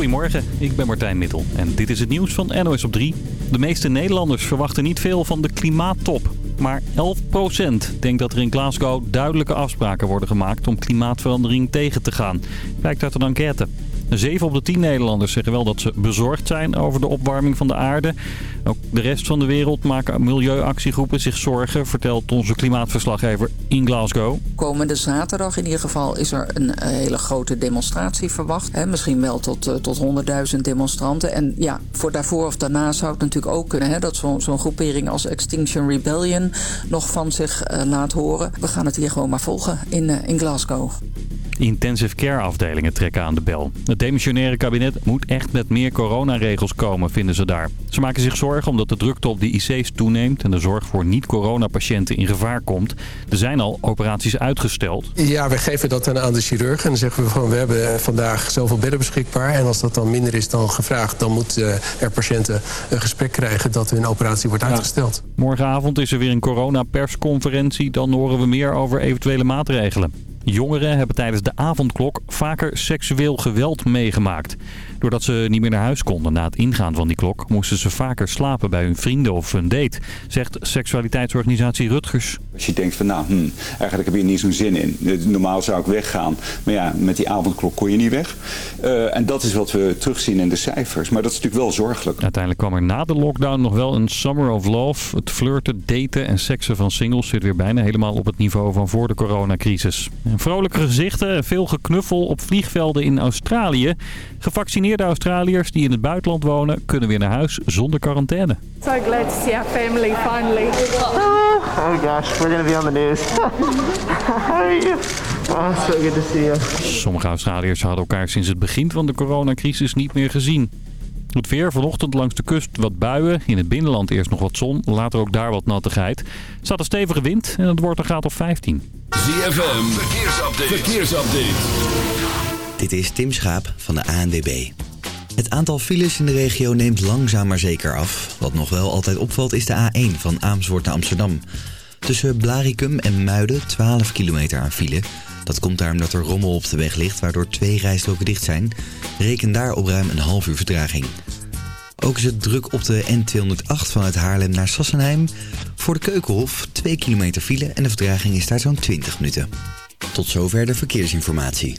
Goedemorgen, ik ben Martijn Middel en dit is het nieuws van NOS op 3. De meeste Nederlanders verwachten niet veel van de klimaattop. Maar 11% denkt dat er in Glasgow duidelijke afspraken worden gemaakt om klimaatverandering tegen te gaan. Blijkt uit een enquête. 7 op de 10 Nederlanders zeggen wel dat ze bezorgd zijn over de opwarming van de aarde. Ook de rest van de wereld maken milieuactiegroepen zich zorgen, vertelt onze klimaatverslaggever in Glasgow. Komende zaterdag in ieder geval is er een eh, hele grote demonstratie verwacht. Hè, misschien wel tot, uh, tot 100.000 demonstranten. En ja, voor daarvoor of daarna zou het natuurlijk ook kunnen... Hè, dat zo'n groepering als Extinction Rebellion nog van zich uh, laat horen. We gaan het hier gewoon maar volgen in, in Glasgow. Intensive care afdelingen trekken aan de bel. Het demissionaire kabinet moet echt met meer coronaregels komen, vinden ze daar. Ze maken zich zorgen omdat de drukte op de IC's toeneemt en de zorg voor niet-coronapatiënten in gevaar komt. Er zijn al operaties uitgesteld. Ja, we geven dat dan aan de chirurg en dan zeggen we van we hebben vandaag zoveel bedden beschikbaar. En als dat dan minder is dan gevraagd, dan moeten er patiënten een gesprek krijgen dat hun operatie wordt uitgesteld. Ja. Morgenavond is er weer een coronapersconferentie. Dan horen we meer over eventuele maatregelen. Jongeren hebben tijdens de avondklok vaker seksueel geweld meegemaakt. Doordat ze niet meer naar huis konden na het ingaan van die klok... moesten ze vaker slapen bij hun vrienden of een date, zegt seksualiteitsorganisatie Rutgers. Als je denkt van nou, hm, eigenlijk heb je niet zo'n zin in. Normaal zou ik weggaan, maar ja, met die avondklok kon je niet weg. Uh, en dat is wat we terugzien in de cijfers. Maar dat is natuurlijk wel zorgelijk. Uiteindelijk kwam er na de lockdown nog wel een summer of love. Het flirten, daten en seksen van singles zit weer bijna helemaal op het niveau van voor de coronacrisis. En vrolijke gezichten en veel geknuffel op vliegvelden in Australië. Gevaccineerde Australiërs die in het buitenland wonen kunnen weer naar huis zonder quarantaine. So glad to see our family finally. Oh gosh, we're gonna be on the news. oh, so good to see you. Sommige Australiërs hadden elkaar sinds het begin van de coronacrisis niet meer gezien. Het weer vanochtend langs de kust wat buien. In het binnenland eerst nog wat zon, later ook daar wat nattigheid. Er staat een stevige wind en het wordt een graad of 15. ZFM, verkeersupdate. verkeersupdate. Dit is Tim Schaap van de ANWB. Het aantal files in de regio neemt langzaam maar zeker af. Wat nog wel altijd opvalt is de A1 van Amersfoort naar Amsterdam. Tussen Blaricum en Muiden 12 kilometer aan file. Dat komt daar omdat er rommel op de weg ligt, waardoor twee rijstroken dicht zijn. Reken daar op ruim een half uur vertraging. Ook is het druk op de N208 vanuit Haarlem naar Sassenheim. Voor de Keukenhof 2 kilometer file en de vertraging is daar zo'n 20 minuten. Tot zover de verkeersinformatie.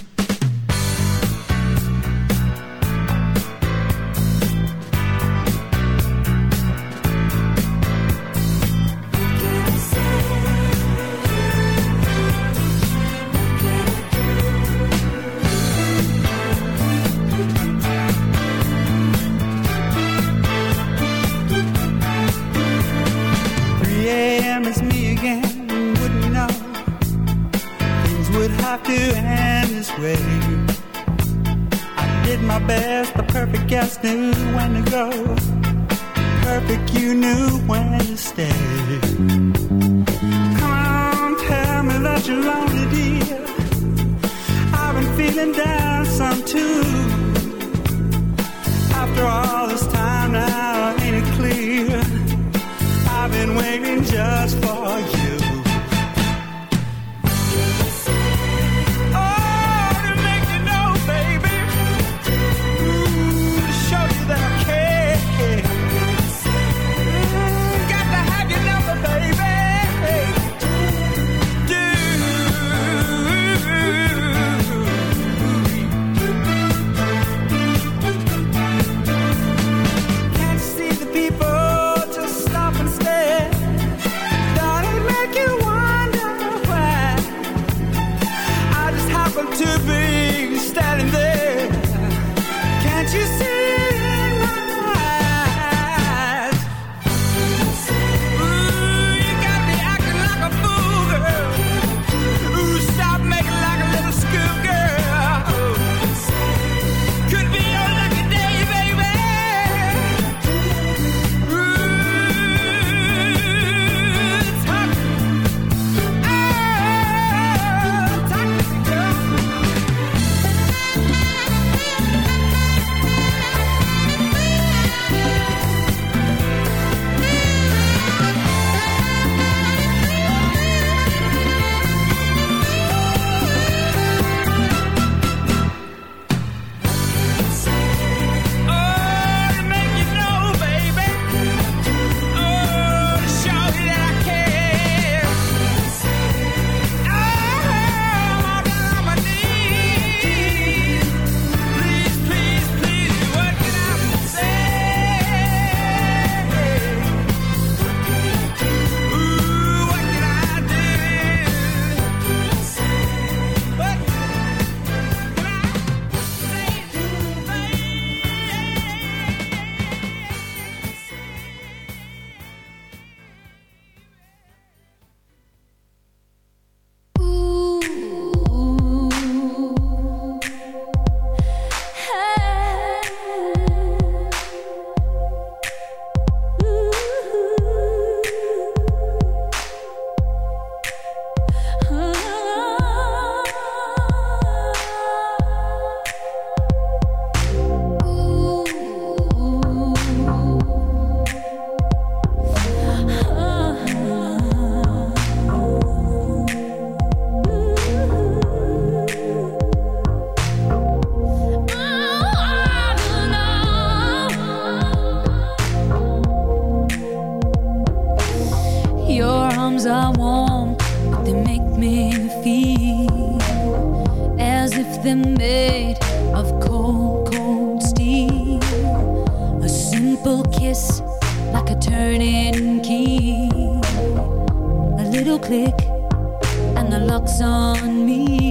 Just knew when to go. Perfect, you knew when to stay. Feel as if they're made of cold, cold steel. A simple kiss, like a turning key. A little click, and the lock's on me.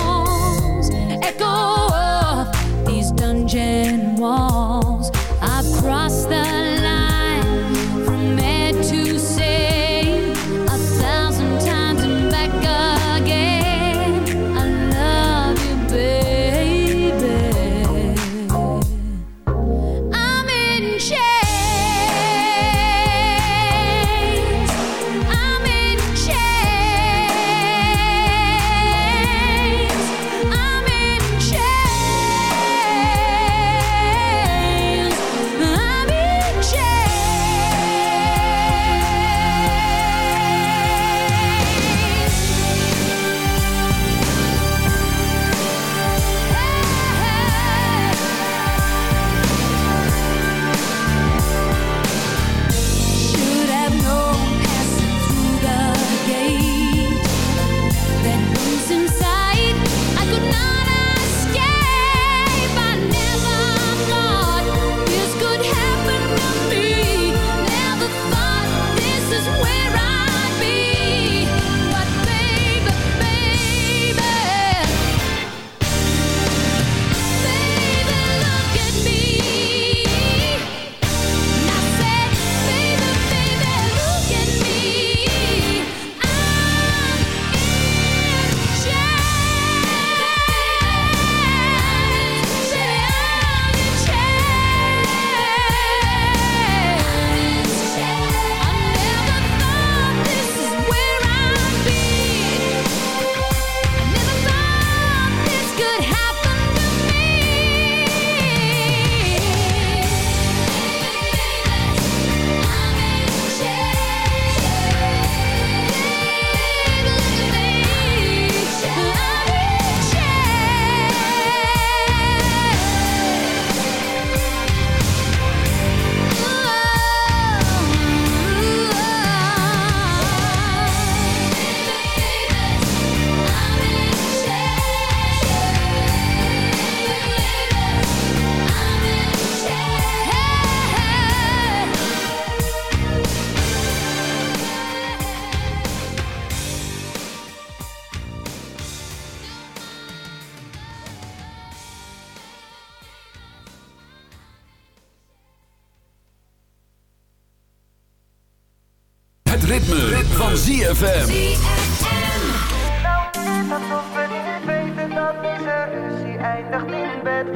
Ik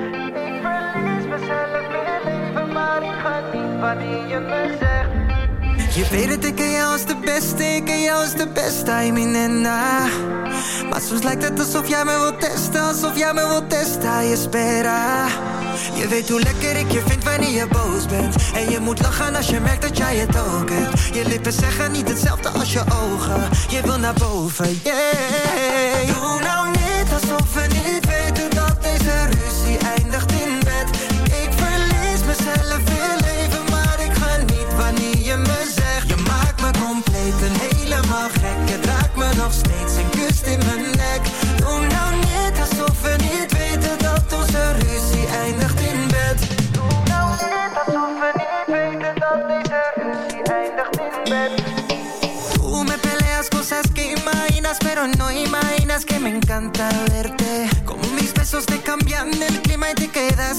verlies mezelf in het leven, maar ik ga niet wanneer je me zegt. Je weet het, ik ken jou als de beste, ik ken jou als de beste, I mean en. Maar soms lijkt het alsof jij me wilt testen, alsof jij me wilt testen, je spera. Je weet hoe lekker ik je vind wanneer je boos bent En je moet lachen als je merkt dat jij het ook hebt Je lippen zeggen niet hetzelfde als je ogen Je wil naar boven, yeah Doe nou niet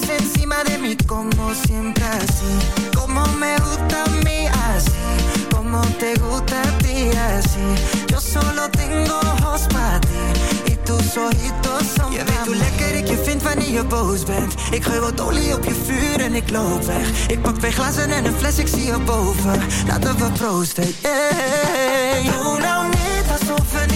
quedas encima de mí, como siempre así. Como me gusta a mí así, como te gusta a ti así. Yo solo tengo ojos para ti. Y tú ojitos son Je weet hoe lekker ik je vind wanneer je boos bent. Ik gooi wat olie op je vuur en ik loop weg. Ik pak twee glazen en een fles, ik zie je boven Laten we proosten, yeah. Doe nou niet alsof we niet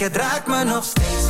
Het raakt me nog steeds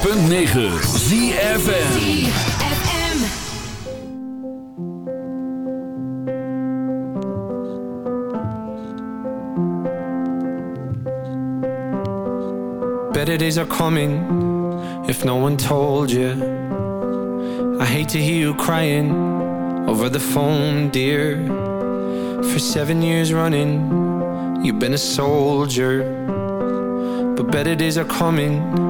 106.9 ZFM. ZFM. Better days are coming if no one told you. I hate to hear you crying over the phone, dear. For seven years running, you've been a soldier. But better days are coming,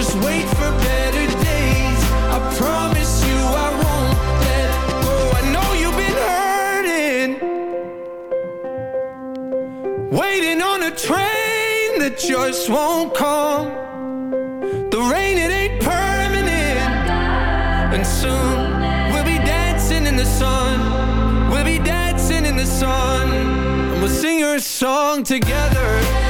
Just wait for better days. I promise you I won't let go. I know you've been hurting. Waiting on a train that just won't come. The rain, it ain't permanent. And soon we'll be dancing in the sun. We'll be dancing in the sun. And we'll sing your song together.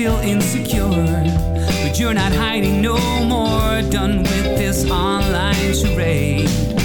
still insecure, but you're not hiding no more. Done with this online charade.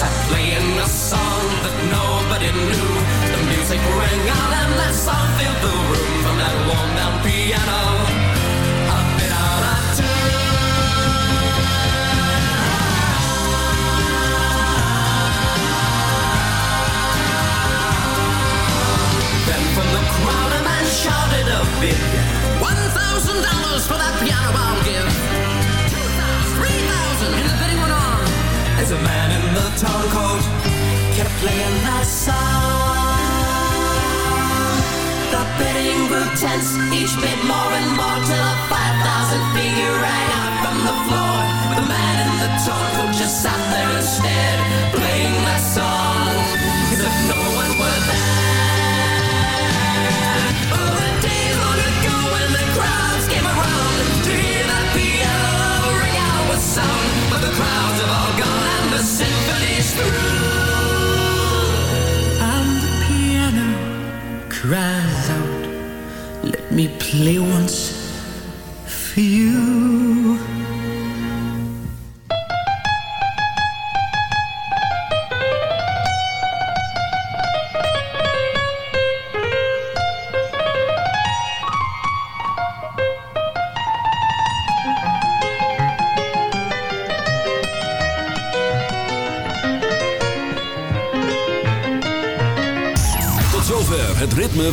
Sat playing a song that nobody knew. The music rang out and that song filled the room from that worn down piano. A bit out of Then from the crowd a man shouted a bid. One thousand dollars for that piano I'll give. A man in the torn coat kept playing that song. The bidding grew tense, each bid more and more till a five thousand figure rang out from the floor. The man in the torn coat just sat there and stared, playing that song as if no one were there. Oh, the days long ago when the crowds came around to hear that piano ring out with sound. But the crowds have all gone the symphony's through. And the piano cries out, let me play once